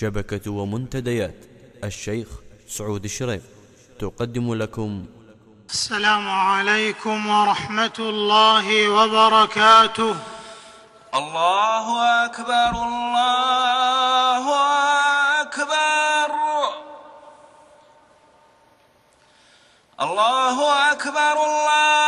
شبكة ومنتديات. الشيخ سعود الشريف تقدم لكم. السلام عليكم ورحمة الله وبركاته. الله أكبر الله أكبر. الله أكبر الله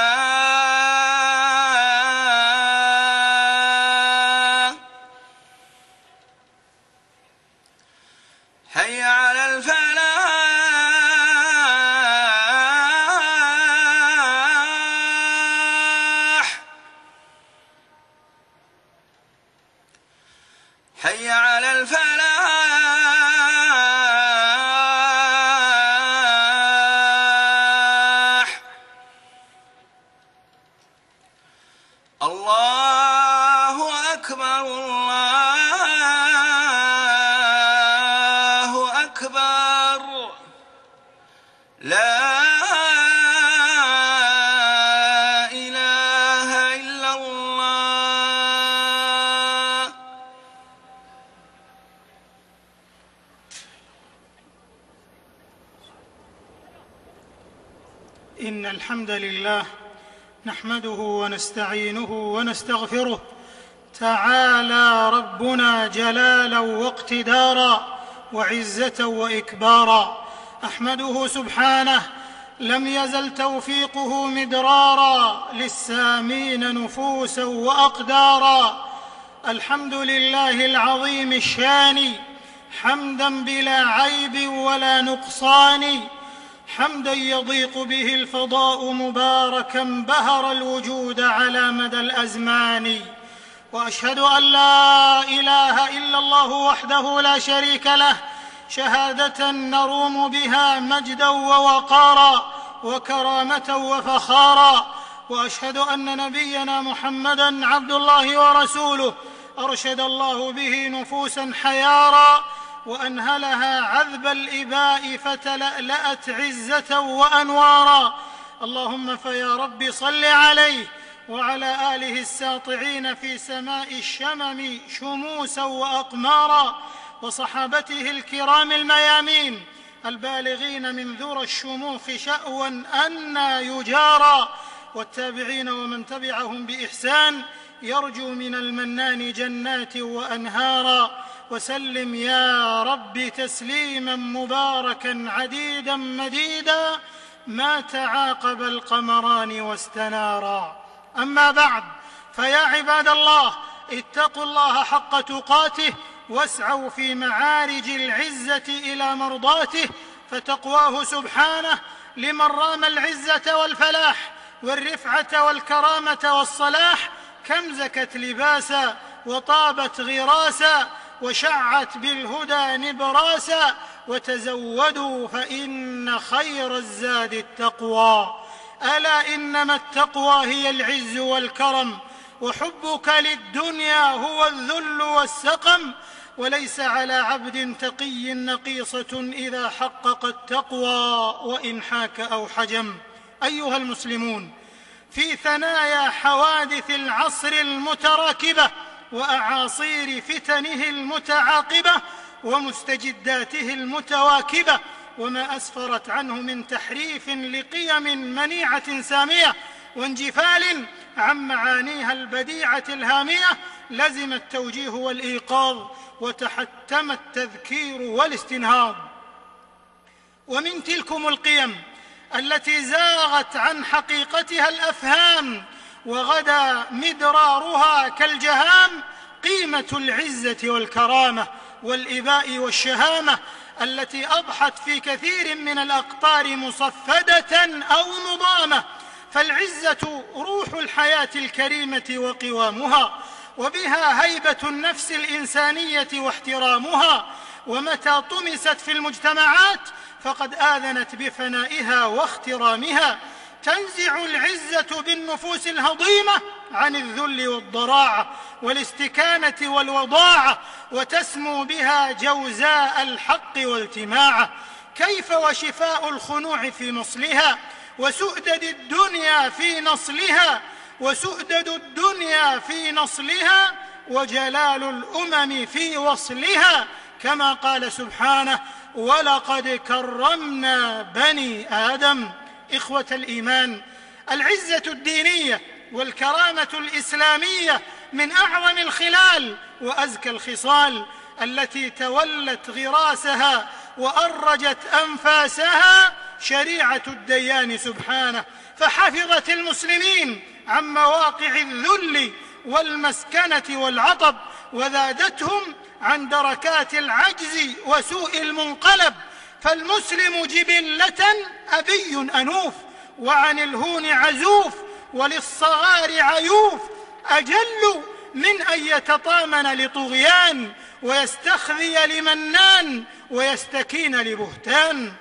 الحمد لله نحمده ونستعينه ونستغفره تعالى ربنا جلالا واقتدارا وعزة وإكبارا أحمده سبحانه لم يزل توفيقه مدرارا للسامين نفوسا وأقدارا الحمد لله العظيم الشان حمدا بلا عيب ولا نقصان حمدا يضيق به الفضاء مباركا بهر الوجود على مدى الأزمان. وأشهد أن لا إله إلا الله وحده لا شريك له شهادة نروم بها مجدا ووقارا وكرامة وفخارا. وأشهد أن نبينا محمدا عبد الله ورسوله أرشد الله به نفوسا حيارا. وأنهلها عذب الإباء فتلألأت عزة وأنوارا. اللهم فيا رب صل عليه وعلى آله الساطعين في سماء الشمم شموسا وأقمارا وصحابته الكرام الميامين البالغين من ذرى الشموخ شأوا أنا يجارى والتابعين ومن تبعهم بإحسان يرجو من المنان جنات وأنهارا. وسلم يا رب تسليما مباركا عديدا مديدا ما تعاقب القمران واستنارا. أما بعد فيا عباد الله اتقوا الله حق تقاته واسعوا في معارج العزة إلى مرضاته فتقواه سبحانه لمن رام العزة والفلاح والرفعة والكرامة والصلاح كم زكت لباسا وطابت غراسا وشعت بالهدى نبراسا وتزودوا فإن خير الزاد التقوى. ألا إنما التقوى هي العز والكرم وحبك للدنيا هو الذل والسقم. وليس على عبد تقي نقيصة إذا حقق التقوى وإن حاك أو حجم. أيها المسلمون في ثنايا حوادث العصر المتراكبة وأعاصير فتنه المتعاقبة ومستجداته المتواكبة وما أسفرت عنه من تحريف لقيم منيعة سامية وانجفال عن معانيها البديعة الهامية لزم التوجيه والإيقاظ وتحتم التذكير والاستنهاض. ومن تلكم القيم التي زاغت عن حقيقتها الأفهام وغدا مدرارها كالجهام قيمة العزة والكرامة والإباء والشهامة التي أضحت في كثير من الأقطار مصفدة أو مضامة. فالعزة روح الحياة الكريمة وقوامها وبها هيبة النفس الإنسانية واحترامها. ومتى طمست في المجتمعات فقد آذنت بفنائها واخترامها تنزع العزة بالنفوس الهضيمة عن الذل والضراعة والاستكانة والوضاعة وتسمو بها جوزاء الحق والتماعه كيف وشفاء الخنوع في مصلها وسؤدد الدنيا في نصلها. وسؤدد الدنيا في نصلها. وجلال الأمم في وصلها. كما قال سبحانه ولقد كرمنا بني آدم إخوة الإيمان العزة الدينية والكرامة الإسلامية من أعظم الخلال وأزكى الخصال التي تولت غراسها وأرجت أنفاسها شريعة الديان سبحانه. فحفظت المسلمين عن مواقع الذل والمسكنة والعطب وذادتهم عن دركات العجز وسوء المنقلب. فالمسلم جبلة أبي أنوف وعن الهون عزوف وللصغار عيوف أجل من أن يتطامن لطغيان ويستخذي لمنان ويستكين لبهتان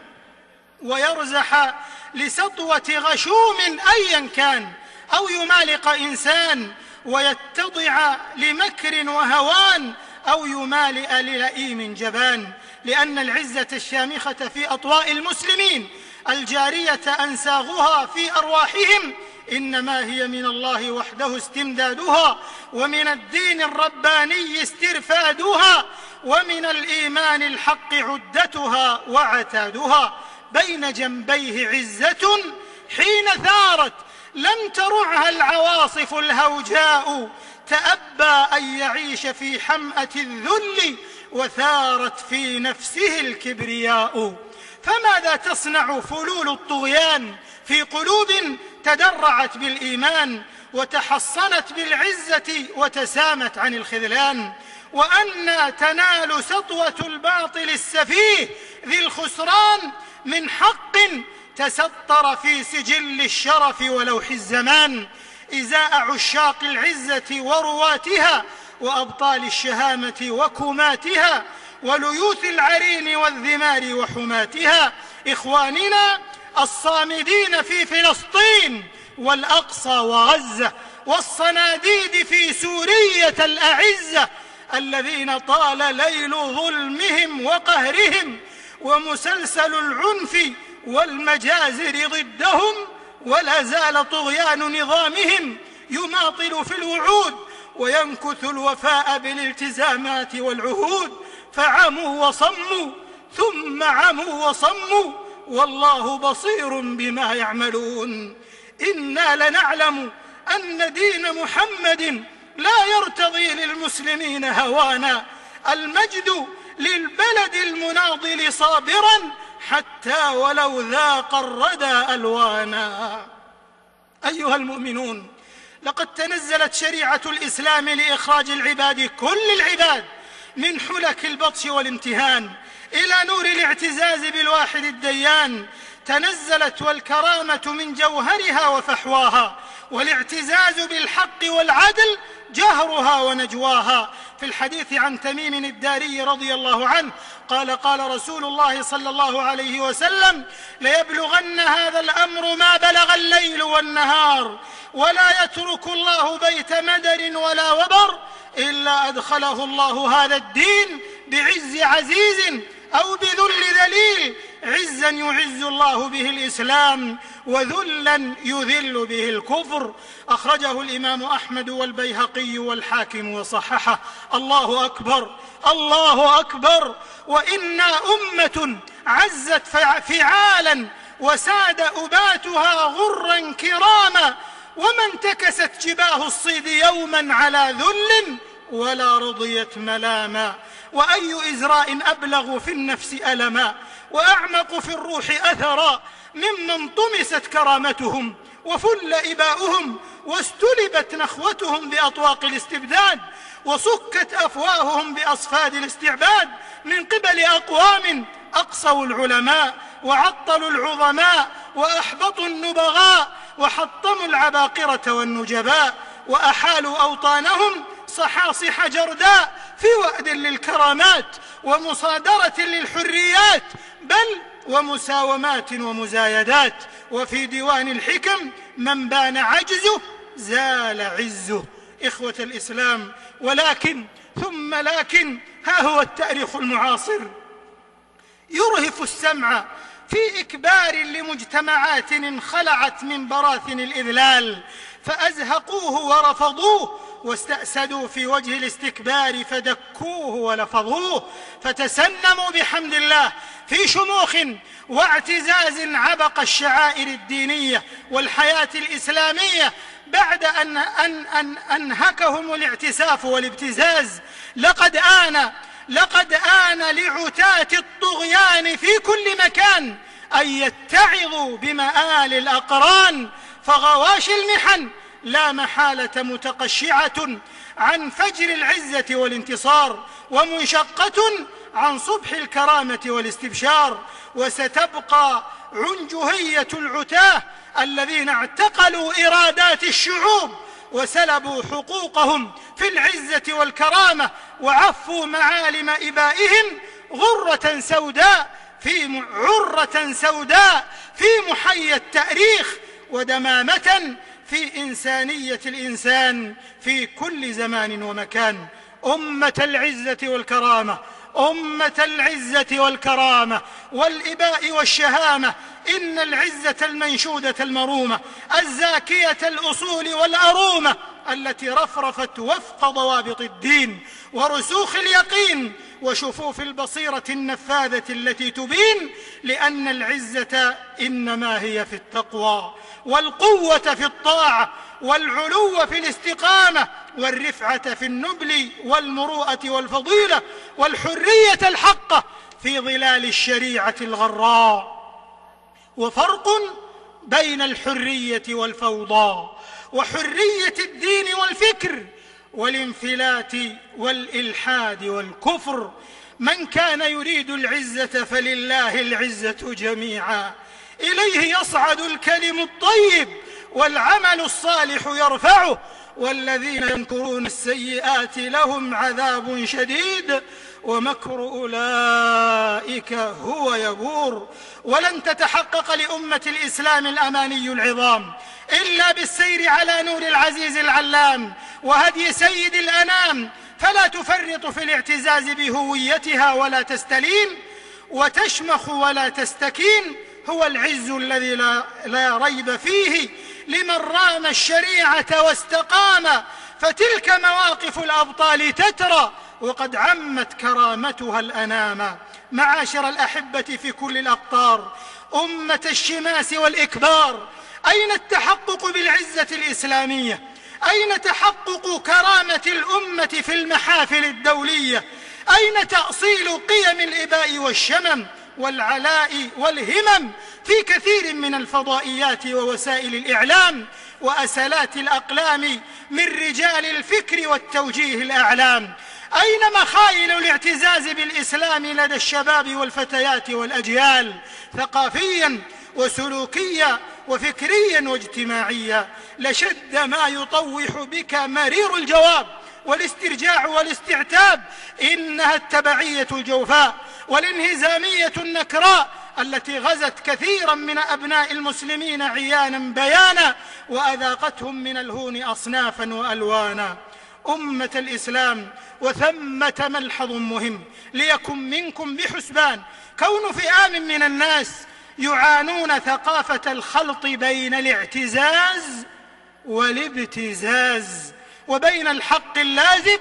ويرزح لسطوة غشوم أيا كان أو يمالق إنسان ويتضع لمكر وهوان أو يمالئ للئيم جبان لأن العزة الشامخة في أطواء المسلمين الجارية انساغها في أرواحهم إنما هي من الله وحده استمدادها ومن الدين الرباني استرفادها ومن الإيمان الحق عدتها وعتادها. بين جنبيه عزة حين ثارت لم ترعها العواصف الهوجاء تأبى أن يعيش في حمأة الذل وثارت في نفسه الكبرياء. فماذا تصنع فلول الطغيان في قلوب تدرعت بالإيمان وتحصنت بالعزة وتسامت عن الخذلان؟ وأن تنال سطوة الباطل السفيه ذي الخسران من حق تسطر في سجل الشرف ولوح الزمان. إزاء عشاق العزة ورواتها وأبطال الشهامة وكماتها وليوث العرين والذمار وحماتها. إخواننا الصامدين في فلسطين والأقصى وغزة والصناديد في سورية الأعزة الذين طال ليل ظلمهم وقهرهم ومسلسل العنف والمجازر ضدهم ولا زال طغيان نظامهم يماطل في الوعود وينكث الوفاء بالالتزامات والعهود فعموا وصموا ثم عموا وصموا والله بصير بما يعملون. إنا لنعلم أن دين محمد لا يرتضي للمسلمين هوانا. المجد للبلد المناضل صابرا حتى ولو ذاق الردى ألوانا. أيها المؤمنون لقد تنزلت شريعة الإسلام لإخراج العباد كل العباد من حلك البطش والامتهان إلى نور الاعتزاز بالواحد الديان. تنزلت والكرامة من جوهرها وفحواها والاعتزاز بالحق والعدل جهرها ونجواها. في الحديث عن تميم الداري رضي الله عنه قال قال رسول الله صلى الله عليه وسلم ليبلغن هذا الأمر ما بلغ الليل والنهار ولا يترك الله بيت مدر ولا وبر إلا أدخله الله هذا الدين بعز عزيز أو بذل ذليل عزا يعز الله به الإسلام وذلا يذل به الكفر. أخرجه الإمام أحمد والبيهقي والحاكم وصححه. الله أكبر الله أكبر. وإنا أمة عزت فعالا وساد أباتها غرا كراما. وما انتكست جباه الصيد يوما على ذل ولا رضيت ملاما وأي إزراء أبلغ في النفس ألما وأعمق في الروح أثرا ممن طمست كرامتهم وفل إباؤهم واستلبت نخوتهم بأطواق الاستبداد وسكت أفواههم بأصفاد الاستعباد من قبل أقوام أقصوا العلماء وعطلوا العظماء وأحبطوا النبغاء وحطموا العباقرة والنجباء وأحالوا أوطانهم صحاصح جرداء في وأد للكرامات ومصادرة للحريات بل ومساومات ومزايدات. وفي ديوان الحكم من بان عجزه زال عزه. إخوة الإسلام ولكن ثم لكن ها هو التاريخ المعاصر. يرهف السمع في إكبار لمجتمعات انخلعت من براثن الإذلال فأزهقوه ورفضوه واستأسدوا في وجه الاستكبار فدكوه ولفظوه فتسنموا بحمد الله في شموخ واعتزاز عبق الشعائر الدينية والحياة الإسلامية بعد أن, أن, أن أنهكهم الاعتساف والابتزاز. لقد آن لقد آن لعتاة الطغيان في كل مكان أن يتعظوا بمآل الأقران فغواش المحن لا محالة متقشعة عن فجر العزة والانتصار ومنشقة عن صبح الكرامة والاستبشار وستبقى عنجهية العتاه الذين اعتقلوا إرادات الشعوب وسلبوا حقوقهم في العزة والكرامة وعفوا معالم إبائهم غرة سوداء في عرة سوداء في محيا التأريخ ودمامة في إنسانية الإنسان في كل زمان ومكان. أمة العزة والكرامة أمة العزة والكرامة والإباء والشهامة. إن العزة المنشودة المرومة الزاكية الأصول والأرومة. التي رفرفت وفق ضوابط الدين ورسوخ اليقين وشفوف البصيرة النفاذة التي تبين لأن العزة إنما هي في التقوى والقوة في الطاعة والعلو في الاستقامة والرفعة في النبل والمروءة والفضيلة والحرية الحقة في ظلال الشريعة الغراء وفرق بين الحرية والفوضى وحرية الدين والفكر والانفلات والإلحاد والكفر. من كان يريد العزة فلله العزة جميعا. إليه يصعد الكلم الطيب والعمل الصالح يرفعه. والذين ينكرون السيئات لهم عذاب شديد. ومكر أولئك هو يبور. ولن تتحقق لأمة الإسلام الأماني العظام. إلا بالسير على نور العزيز العلام وهدي سيد الأنام. فلا تفرط في الاعتزاز بهويتها ولا تستلين وتشمخ ولا تستكين. هو العز الذي لا, لا ريب فيه. لمن رام الشريعة واستقام. فتلك مواقف الأبطال تترى. وقد عمت كرامتها الأنام. معاشر الأحبة في كل الأقطار. أمة الشماس والإكبار. أين التحقق بالعزة الإسلامية؟ أين تحقق كرامة الأمة في المحافل الدولية؟ أين تأصيل قيم الإباء والشمم والعلاء والهمم في كثير من الفضائيات ووسائل الإعلام وأسلات الأقلام من رجال الفكر والتوجيه الأعلام؟ أين مخايل الاعتزاز بالإسلام لدى الشباب والفتيات والأجيال؟ ثقافيا وسلوكيا وفكريا واجتماعيا لشد ما يطوح بك مرير الجواب والاسترجاع والاستعتاب. إنها التبعية الجوفاء والانهزامية النكراء التي غزت كثيرا من أبناء المسلمين عيانا بيانا وأذاقتهم من الهون اصنافا وألوانا. أمة الإسلام وثمة ملحظ مهم ليكن منكم بحسبان. كون فئام من الناس يعانون ثقافة الخلط بين الاعتزاز والابتزاز وبين الحق اللازم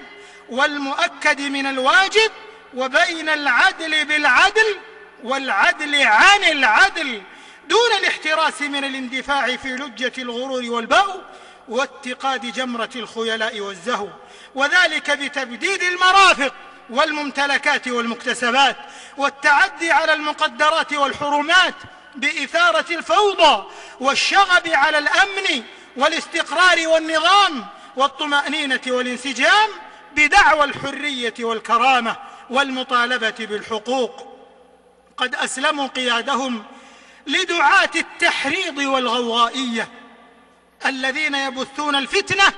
والمؤكد من الواجب وبين العدل بالعدل والعدل عن العدل. دون الاحتراس من الاندفاع في لجة الغرور والبغو واتقاد جمرة الخيلاء والزهو وذلك بتبديد المرافق والممتلكات والمكتسبات والتعدي على المقدرات والحرمات بإثارة الفوضى والشغب على الأمن والاستقرار والنظام والطمأنينة والانسجام بدعوى الحرية والكرامة والمطالبة بالحقوق. قد أسلموا قيادهم لدعاة التحريض والغوغائية الذين يبثون الفتنة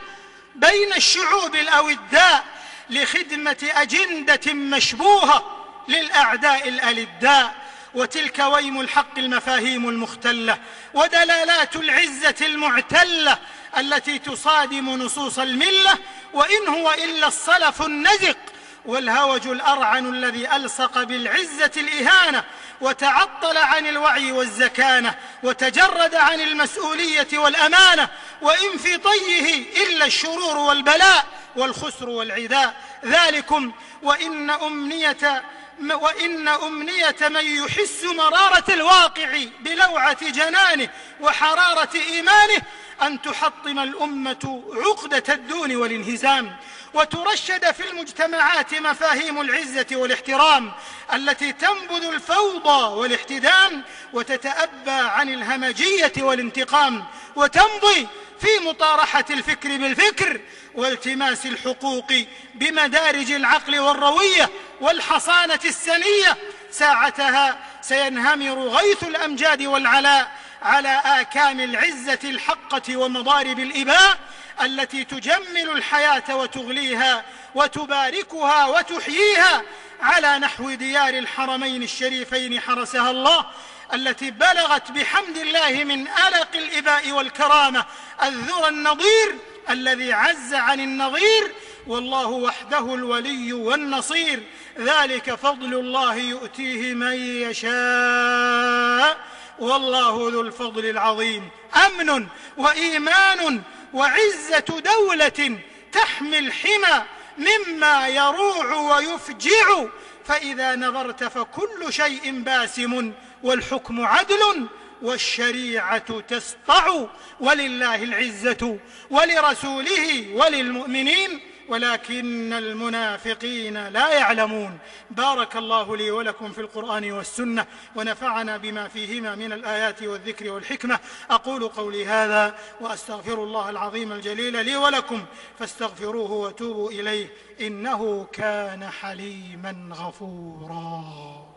بين الشعوب الأوداء لخدمة أجندة مشبوهة للأعداء الألداء وتلك ويم الحق المفاهيم المختلة ودلالات العزة المعتلة التي تصادم نصوص الملة وإن هو إلا الصلف النزق والهوج الأرعن الذي ألصق بالعزة الإهانة وتعطل عن الوعي والزكانة وتجرد عن المسؤولية والأمانة وإن في طيه إلا الشرور والبلاء والخسر والعداء ذلكم وإن أمنية وإن أمنية من يحس مرارة الواقع بلوعة جنانه وحرارة إيمانه أن تحطم الأمة عقدة الدون والانهزام. وترشد في المجتمعات مفاهيم العزة والاحترام التي تنبذ الفوضى والاحتدام وتتأبى عن الهمجية والانتقام وتمضي في مطارحة الفكر بالفكر والتماس الحقوق بمدارج العقل والروية والحصانة السنية. ساعتها سينهمر غيث الأمجاد والعلاء على آكام العزة الحقة ومضارب الإباء التي تجمل الحياة وتغليها وتباركها وتحييها على نحو ديار الحرمين الشريفين حرسها الله التي بلغت بحمد الله من ألق الإباء والكرامة الذرى النظير الذي عز عن النظير والله وحده الولي والنصير. ذلك فضل الله يؤتيه من يشاء والله ذو الفضل العظيم. أمن وإيمان وعزة دولة تحمي الحمى مما يروع ويفجع. فإذا نظرت فكل شيء باسم والحكم عدل والشريعة تسطع. ولله العزة ولرسوله وللمؤمنين ولكن المنافقين لا يعلمون. بارك الله لي ولكم في القرآن والسنة ونفعنا بما فيهما من الآيات والذكر والحكمة. أقول قولي هذا وأستغفر الله العظيم الجليل لي ولكم فاستغفروه وتوبوا إليه إنه كان حليما غفورا.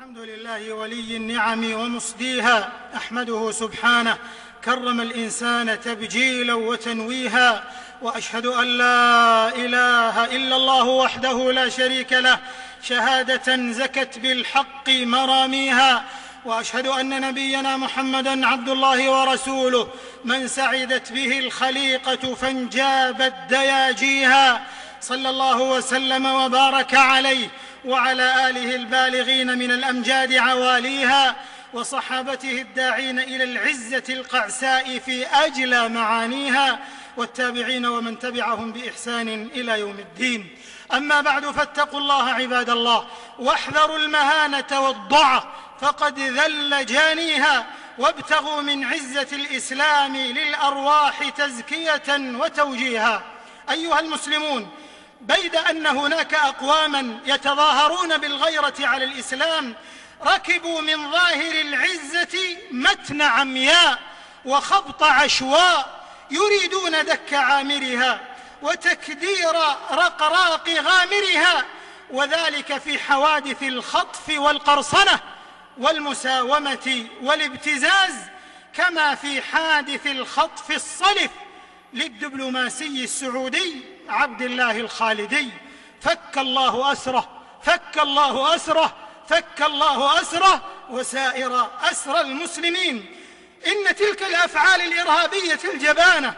الحمد لله ولي النعم ومصديها أحمده سبحانه كرم الإنسان تبجيلا وتنويها وأشهد أن لا إله إلا الله وحده لا شريك له شهادة زكت بالحق مراميها وأشهد أن نبينا محمدا عبد الله ورسوله من سعدت به الخليقة فانجابت دياجيها. صلى الله وسلم وبارك عليه وعلى آله البالغين من الأمجاد عواليها وصحابته الداعين إلى العزة القعساء في اجلى معانيها والتابعين ومن تبعهم بإحسان إلى يوم الدين. أما بعد فاتقوا الله عباد الله واحذروا المهانة والضعف فقد ذل جانيها وابتغوا من عزة الإسلام للأرواح تزكية وتوجيها. أيها المسلمون بيد أن هناك أقواما يتظاهرون بالغيرة على الإسلام ركبوا من ظاهر العزة متن عمياء وخبط عشواء يريدون دك عامرها وتكدير رقراق غامرها وذلك في حوادث الخطف والقرصنة والمساومة والابتزاز كما في حادث الخطف الصلف للدبلوماسي السعودي عبد الله الخالدي. فك الله أسره فك الله أسره فك الله أسره وسائر اسرى المسلمين. إن تلك الأفعال الإرهابية الجبانة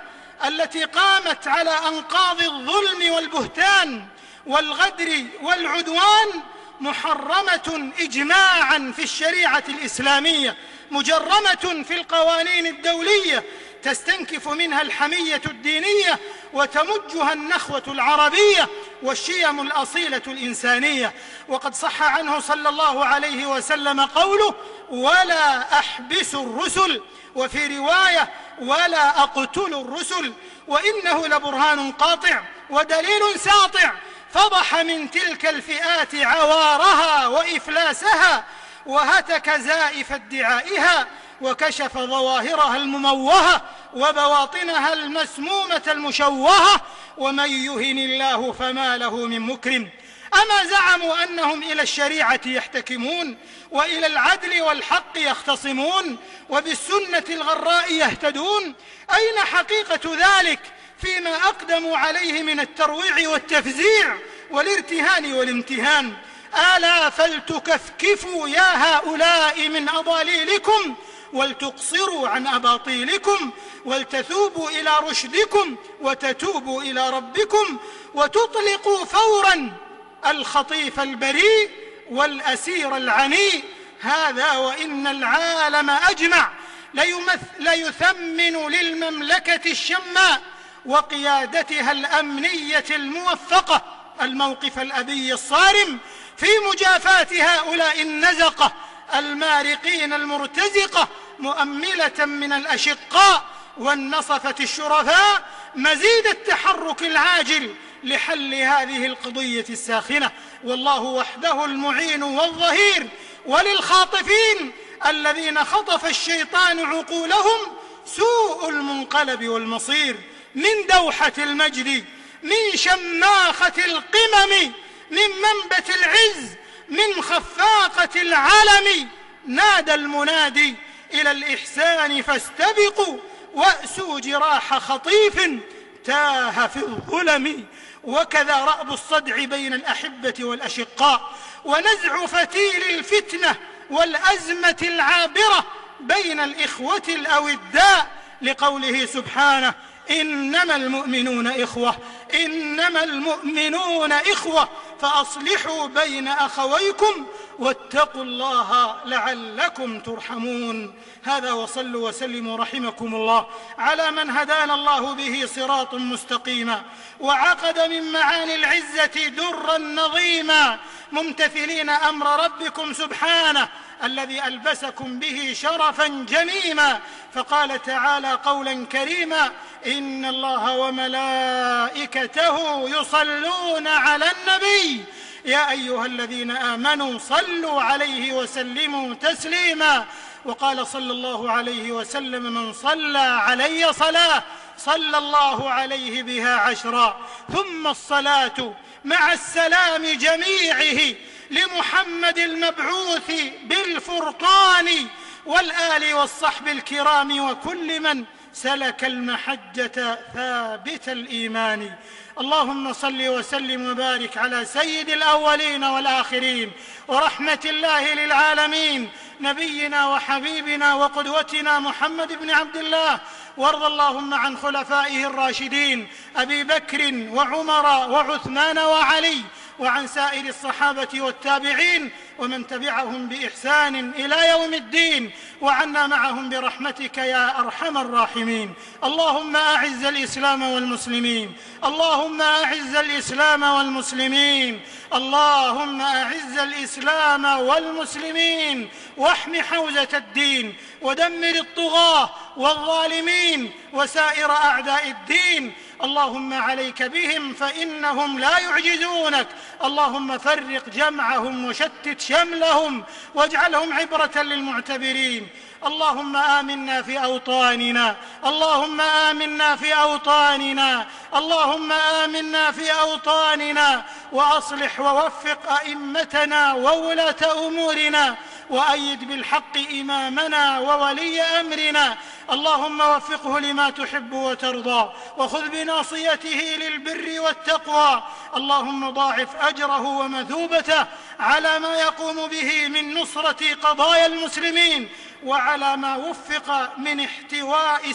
التي قامت على أنقاض الظلم والبهتان والغدر والعدوان محرمة اجماعا في الشريعة الإسلامية مجرمة في القوانين الدولية تستنكف منها الحمية الدينية وتمجها النخوة العربية والشيم الأصيلة الإنسانية. وقد صح عنه صلى الله عليه وسلم قوله ولا أحبس الرسل وفي رواية ولا أقتل الرسل وإنه لبرهان قاطع ودليل ساطع فضح من تلك الفئات عوارها وإفلاسها وهتك زائف ادعائها وكشف ظواهرها المموهة وبواطنها المسمومة المشوهة ومن يهن الله فما له من مكرم. أما زعموا أنهم إلى الشريعة يحتكمون وإلى العدل والحق يختصمون وبالسنة الغراء يهتدون أين حقيقة ذلك؟ فيما اقدموا عليه من الترويع والتفزيع والارتهان والامتهان. ألا فلتكفكفوا يا هؤلاء من اضاليلكم ولتقصروا عن أباطيلكم ولتثوبوا إلى رشدكم وتتوبوا إلى ربكم وتطلقوا فورا الخطيف البريء والأسير العنيء. هذا وإن العالم أجمع. ليثمن للمملكة الشماء وقيادتها الأمنية الموفقة الموقف الأبي الصارم في مجافاة هؤلاء النزقة المارقين المرتزقة مؤملة من الأشقاء والنصفة الشرفاء مزيد التحرك العاجل لحل هذه القضية الساخنة. والله وحده المعين والظهير وللخاطفين الذين خطف الشيطان عقولهم سوء المنقلب والمصير. من دوحة المجد من شماخة القمم من منبت العز من خفاقة العلم. نادى المنادي إلى الإحسان فاستبقوا وأسوا جراح خطيف تاه في الظلم. وكذا رأب الصدع بين الأحبة والأشقاء ونزع فتيل الفتنة والأزمة العابرة بين الإخوة الأوداء لقوله سبحانه إنما المؤمنون إخوة إنما المؤمنون إخوة فأصلحوا بين أخويكم واتقوا الله لعلكم ترحمون. هذا وصلوا وسلموا رحمكم الله على من هدانا الله به صراط مستقيما وعقد من معاني العزة درا نظيما. ممتثلين أمر ربكم سبحانه الذي ألبسكم به شرفا جميما. فقال تعالى قولا كريما إن الله وملائكته يصلون على النبي. يا أيها الذين آمنوا صلوا عليه وسلموا تسليما. وقال صلى الله عليه وسلم من صلى علي صلاة صلى الله عليه بها عشرا. ثم الصلاة مع السلام جميعه لمحمد المبعوث بالفرقان والآل والصحب الكرام وكل من سلك المحجة ثابت الإيمان. اللهم صل وسلم وبارك على سيد الأولين والآخرين ورحمة الله للعالمين نبينا وحبيبنا وقدوتنا محمد بن عبد الله وارض اللهم عن خلفائه الراشدين أبي بكر وعمر وعثمان وعلي وعن سائر الصحابة والتابعين ومن تبعهم بإحسان إلى يوم الدين وعنا معهم برحمتك يا أرحم الراحمين. اللهم أعز الإسلام والمسلمين. اللهم أعز الإسلام والمسلمين. اللهم أعز الإسلام والمسلمين. واحم حوزة الدين. ودمر الطغاة والظالمين. وسائر أعداء الدين. اللهم عليك بهم فإنهم لا يعجزونك. اللهم فرق جمعهم وشتت شملهم واجعلهم عبرة للمعتبرين. اللهم آمنا في أوطاننا. اللهم آمنا في أوطاننا. اللهم آمنا في أوطاننا. وأصلح ووفق أئمتنا وولاة أمورنا. وأيد بالحق إمامنا وولي أمرنا. اللهم وفقه لما تحب وترضى. وخذ بناصيته للبر والتقوى. اللهم ضاعف أجره ومثوبته على ما يقوم به من نصرة قضايا المسلمين. وعلى ما وفق من احتواء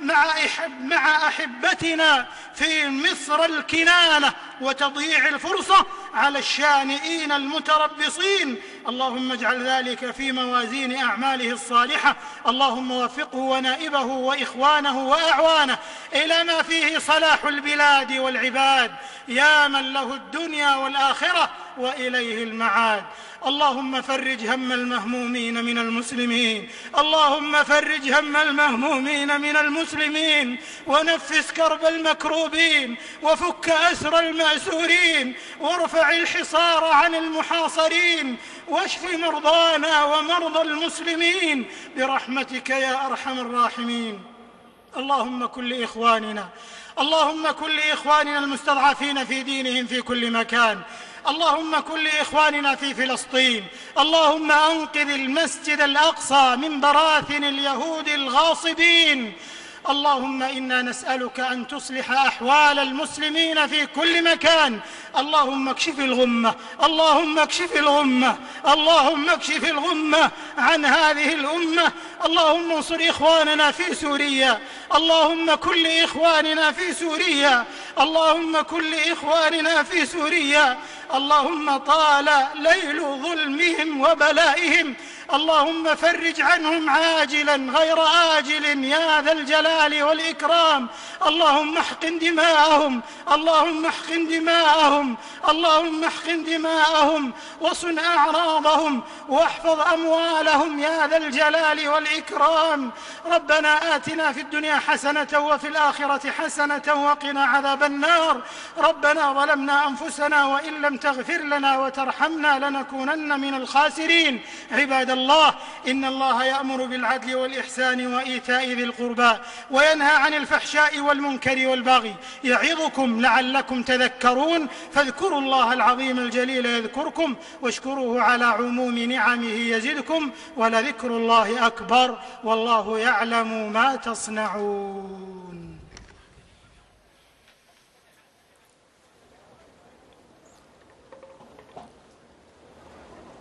مع, أحب مع أحبتنا في مصر الكنانة. وتضييع الفرصة على الشانئين المتربصين. اللهم اجعل ذلك في موازين أعماله الصالحة. اللهم وفقه ونائبه وإخوانه وأعوانه. إلى ما فيه صلاح البلاد والعباد. يا من له الدنيا والآخرة وإليه المعاد. اللهم فرج هم المهمومين من المسلمين. اللهم فرج هم المهمومين من المسلمين. ونفس كرب المكروبين. وفك أسر المأسورين وارفع الحصار عن المحاصرين واشف مرضانا ومرضى المسلمين برحمتك يا أرحم الراحمين. اللهم كن لإخواننا اللهم كن لإخواننا المستضعفين في دينهم في كل مكان اللهم كن لاخواننا في فلسطين اللهم أنقذ المسجد الأقصى من براثن اليهود الغاصبين. اللهم إنا نسألك أن تصلح أحوال المسلمين في كل مكان. اللهم اكشف الغمة. اللهم اكشف الغمة. اللهم اكشف الغمة عن هذه الأمة. اللهم انصر إخواننا في سوريا. اللهم كل إخواننا في سوريا. اللهم كل إخواننا في سوريا. اللهم طال ليل ظلمهم وبلائهم. اللهم فرج عنهم عاجلا غير آجل يا ذا الجلال والإكرام. اللهم احقن دماءهم اللهم احقن دماءهم اللهم احقن دماءهم. وصن أعراضهم واحفظ أموالهم يا ذا الجلال والإكرام. ربنا آتنا في الدنيا حسنة وفي الآخرة حسنة وقنا عذاب النار. ربنا ظلمنا أنفسنا وإن لم تغفر لنا وترحمنا لنكونن من الخاسرين. عباد الله إن الله يأمر بالعدل والإحسان وإيتاء ذي القربى وينهى عن الفحشاء والمنكر والبغي. يعظكم لعلكم تذكرون. فاذكروا الله العظيم الجليل يذكركم واشكروه على عموم نعمه يزدكم ولذكر الله أكبر. والله يعلم ما تصنعون.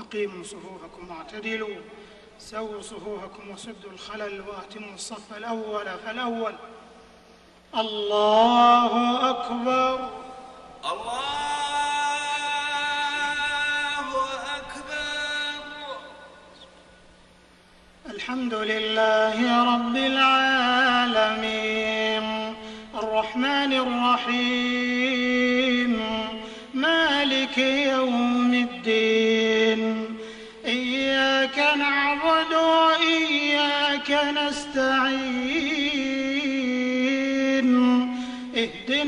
أقيموا صفوفكم واعتدلوا. سووا صفوفكم وسدوا الخلل وأتموا الصف الأول فالأول. الله أكبر. الله أكبر. الحمد لله رب العالمين. الرحمن الرحيم. مالك يوم الدين.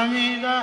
حمده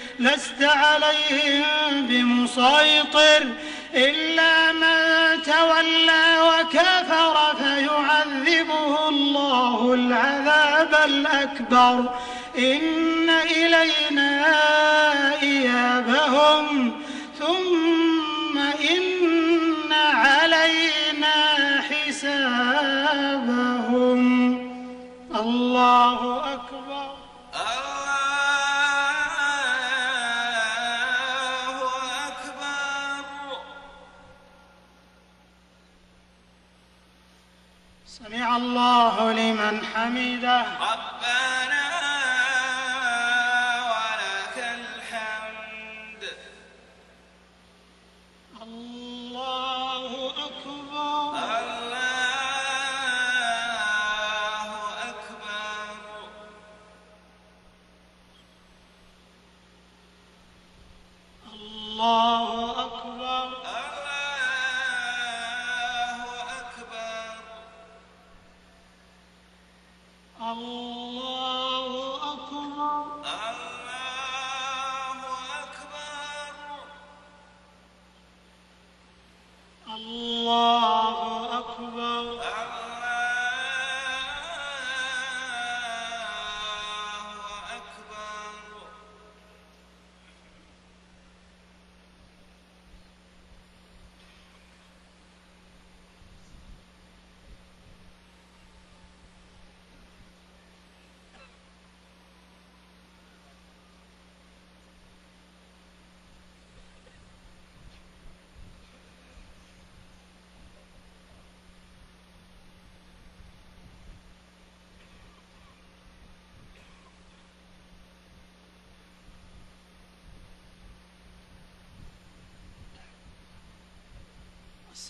لست عليهم بمسيطر إلا من تولى وكفر فيعذبه الله العذاب الأكبر. إن إلينا إيابهم. ثم